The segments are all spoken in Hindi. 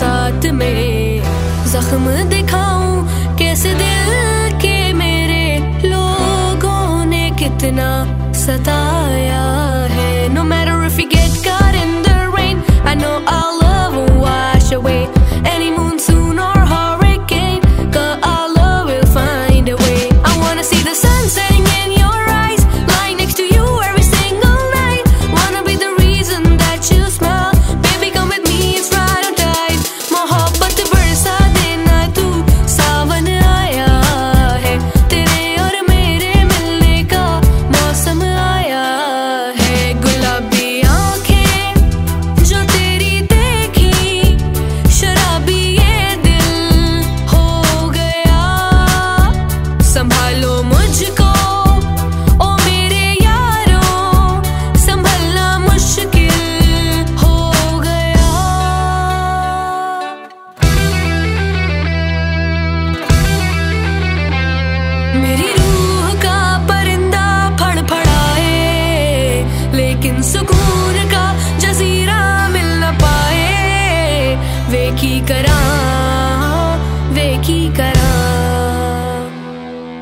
साथ में जख्म दिखाऊँ कैसे दिल के मेरे लोगों ने कितना सताया है। नुमा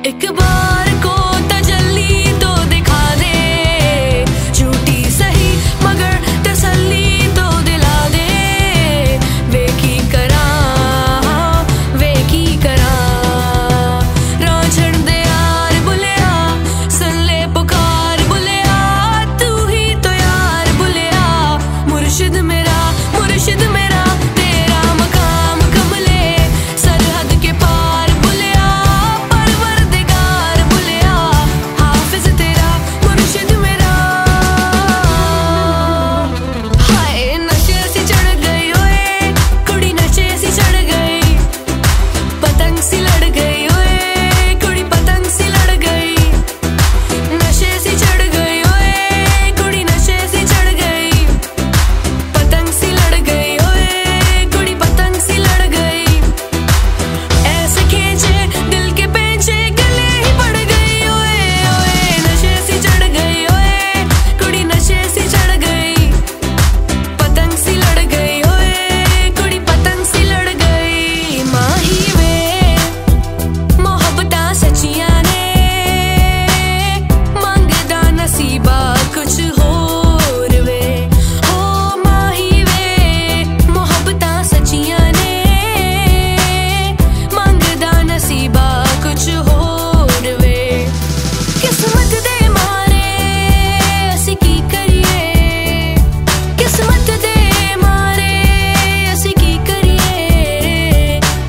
एक बार को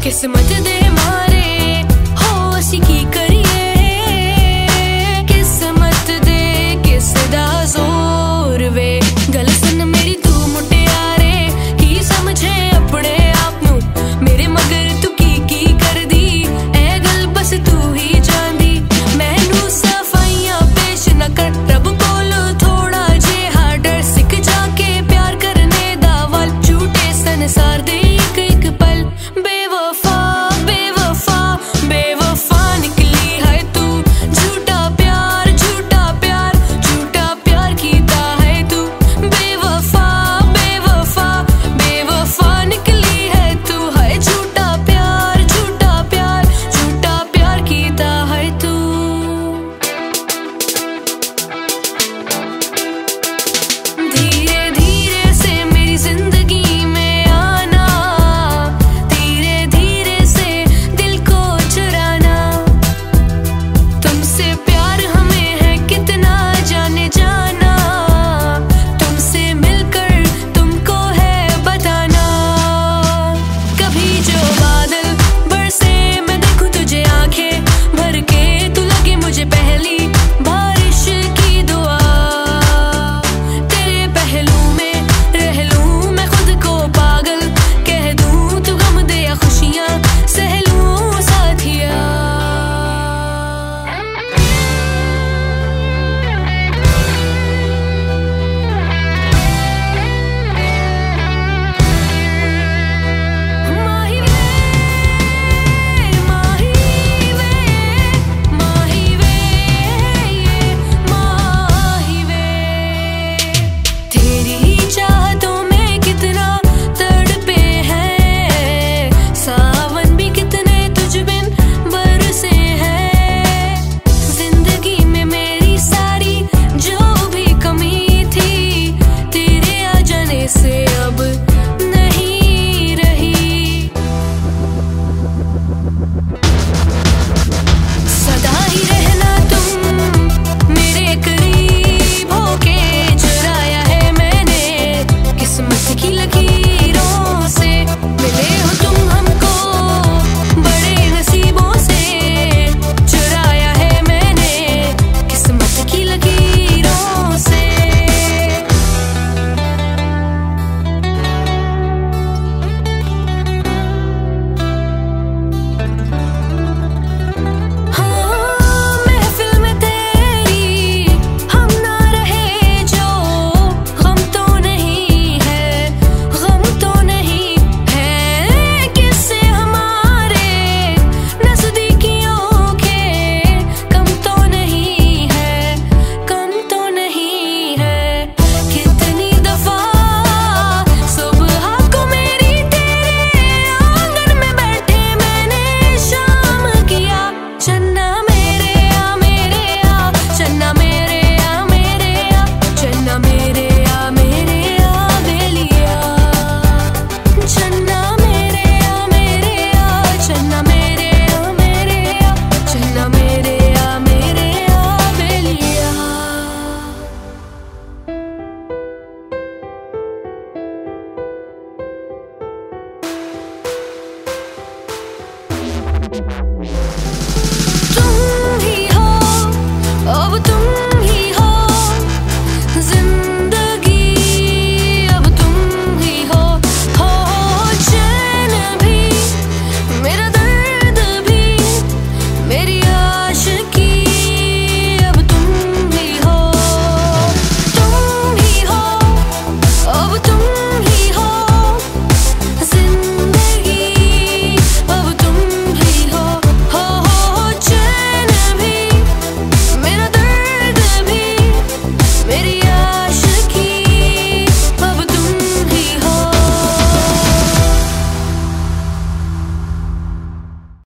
esse my